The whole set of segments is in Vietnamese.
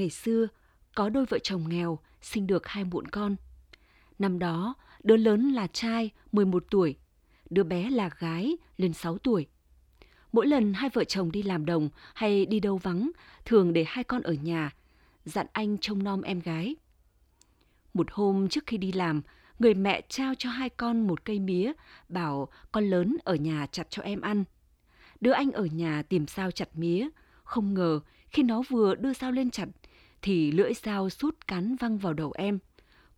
Ngày xưa, có đôi vợ chồng nghèo sinh được hai muộn con. Năm đó, đứa lớn là trai 11 tuổi, đứa bé là gái lên 6 tuổi. Mỗi lần hai vợ chồng đi làm đồng hay đi đâu vắng, thường để hai con ở nhà, dặn anh trông nom em gái. Một hôm trước khi đi làm, người mẹ trao cho hai con một cây mía, bảo con lớn ở nhà chặt cho em ăn. Đứa anh ở nhà tìm sao chặt mía, không ngờ khi nó vừa đưa sao lên chặt thì lưỡi dao sút cắn văng vào đầu em.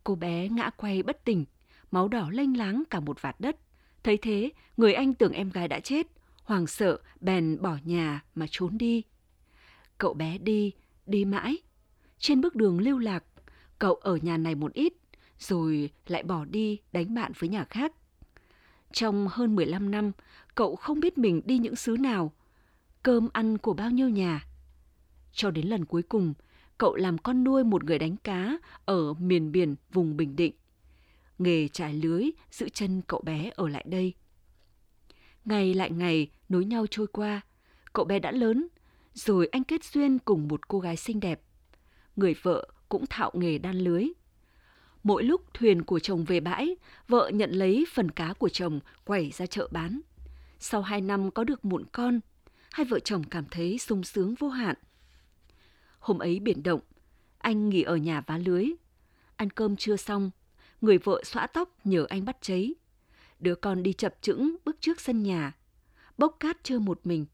Cô bé ngã quay bất tỉnh, máu đỏ lênh láng cả một vạt đất. Thấy thế, người anh tưởng em gái đã chết, hoàng sợ bèn bỏ nhà mà trốn đi. Cậu bé đi, đi mãi. Trên bước đường lưu lạc, cậu ở nhà này một ít, rồi lại bỏ đi đánh bạn với nhà khác. Trong hơn 15 năm, cậu không biết mình đi những xứ nào, cơm ăn của bao nhiêu nhà. Cho đến lần cuối cùng, cậu làm con nuôi một người đánh cá ở miền biển vùng Bình Định. Nghề trải lưới giữ chân cậu bé ở lại đây. Ngày lại ngày nối nhau trôi qua, cậu bé đã lớn, rồi anh kết duyên cùng một cô gái xinh đẹp. Người vợ cũng thạo nghề đan lưới. Mỗi lúc thuyền của chồng về bãi, vợ nhận lấy phần cá của chồng quẩy ra chợ bán. Sau hai năm có được muộn con, hai vợ chồng cảm thấy sung sướng vô hạn. Hôm ấy biển động, anh nghỉ ở nhà vá lưới. Ăn cơm chưa xong, người vợ xõa tóc nhờ anh bắt cháy. Đứa con đi chập chững bước trước sân nhà, bốc cát chơi một mình.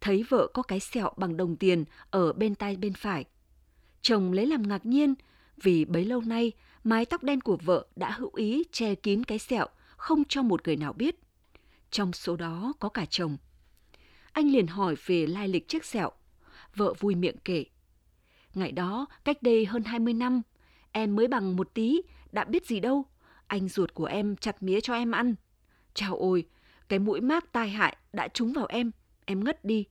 Thấy vợ có cái sẹo bằng đồng tiền ở bên tay bên phải. Chồng lấy làm ngạc nhiên vì bấy lâu nay mái tóc đen của vợ đã hữu ý che kín cái sẹo không cho một người nào biết. Trong số đó có cả chồng. Anh liền hỏi về lai lịch chiếc sẹo. Vợ vui miệng kể. Ngày đó, cách đây hơn 20 năm, em mới bằng một tí, đã biết gì đâu. Anh ruột của em chặt mía cho em ăn. Chào ôi, cái mũi mát tai hại đã trúng vào em, em ngất đi.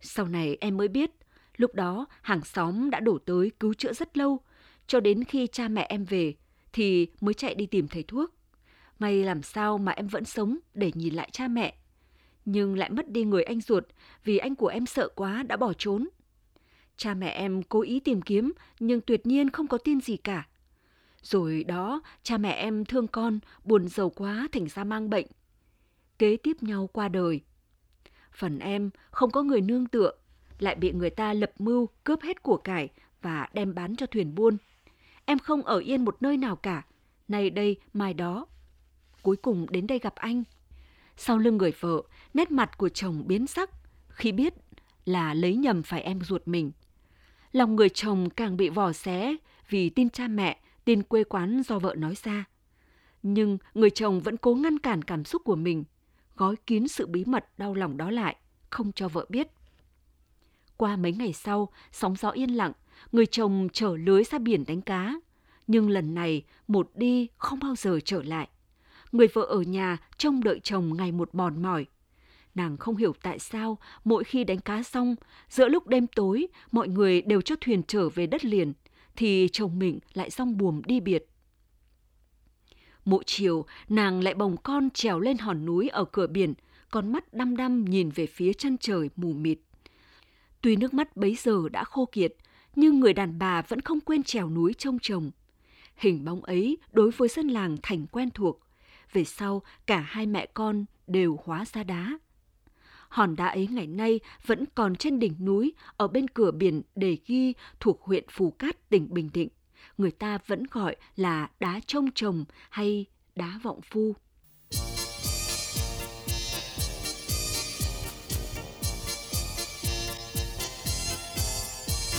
Sau này em mới biết, lúc đó hàng xóm đã đổ tới cứu chữa rất lâu, cho đến khi cha mẹ em về thì mới chạy đi tìm thầy thuốc. May làm sao mà em vẫn sống để nhìn lại cha mẹ. Nhưng lại mất đi người anh ruột vì anh của em sợ quá đã bỏ trốn. Cha mẹ em cố ý tìm kiếm nhưng tuyệt nhiên không có tin gì cả. Rồi đó, cha mẹ em thương con, buồn giàu quá thành ra mang bệnh. Kế tiếp nhau qua đời. Phần em không có người nương tựa, lại bị người ta lập mưu cướp hết của cải và đem bán cho thuyền buôn. Em không ở yên một nơi nào cả, nay đây, mai đó. Cuối cùng đến đây gặp anh. Sau lưng người vợ, nét mặt của chồng biến sắc khi biết là lấy nhầm phải em ruột mình. Lòng người chồng càng bị vò xé vì tin cha mẹ, tin quê quán do vợ nói ra. Nhưng người chồng vẫn cố ngăn cản cảm xúc của mình, gói kín sự bí mật đau lòng đó lại, không cho vợ biết. Qua mấy ngày sau, sóng gió yên lặng, người chồng trở lưới ra biển đánh cá. Nhưng lần này, một đi không bao giờ trở lại. Người vợ ở nhà trông đợi chồng ngày một mòn mỏi. Nàng không hiểu tại sao mỗi khi đánh cá xong, giữa lúc đêm tối, mọi người đều cho thuyền trở về đất liền, thì chồng mình lại rong buồm đi biệt. Mỗi chiều, nàng lại bồng con trèo lên hòn núi ở cửa biển, con mắt đăm đăm nhìn về phía chân trời mù mịt. Tuy nước mắt bấy giờ đã khô kiệt, nhưng người đàn bà vẫn không quên trèo núi trông chồng. Hình bóng ấy đối với dân làng thành quen thuộc. Về sau, cả hai mẹ con đều hóa ra đá. Hòn đá ấy ngày nay vẫn còn trên đỉnh núi ở bên cửa biển Đề Ghi thuộc huyện Phù Cát, tỉnh Bình Định. Người ta vẫn gọi là đá trông trồng hay đá vọng phu.